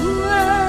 away. Ah.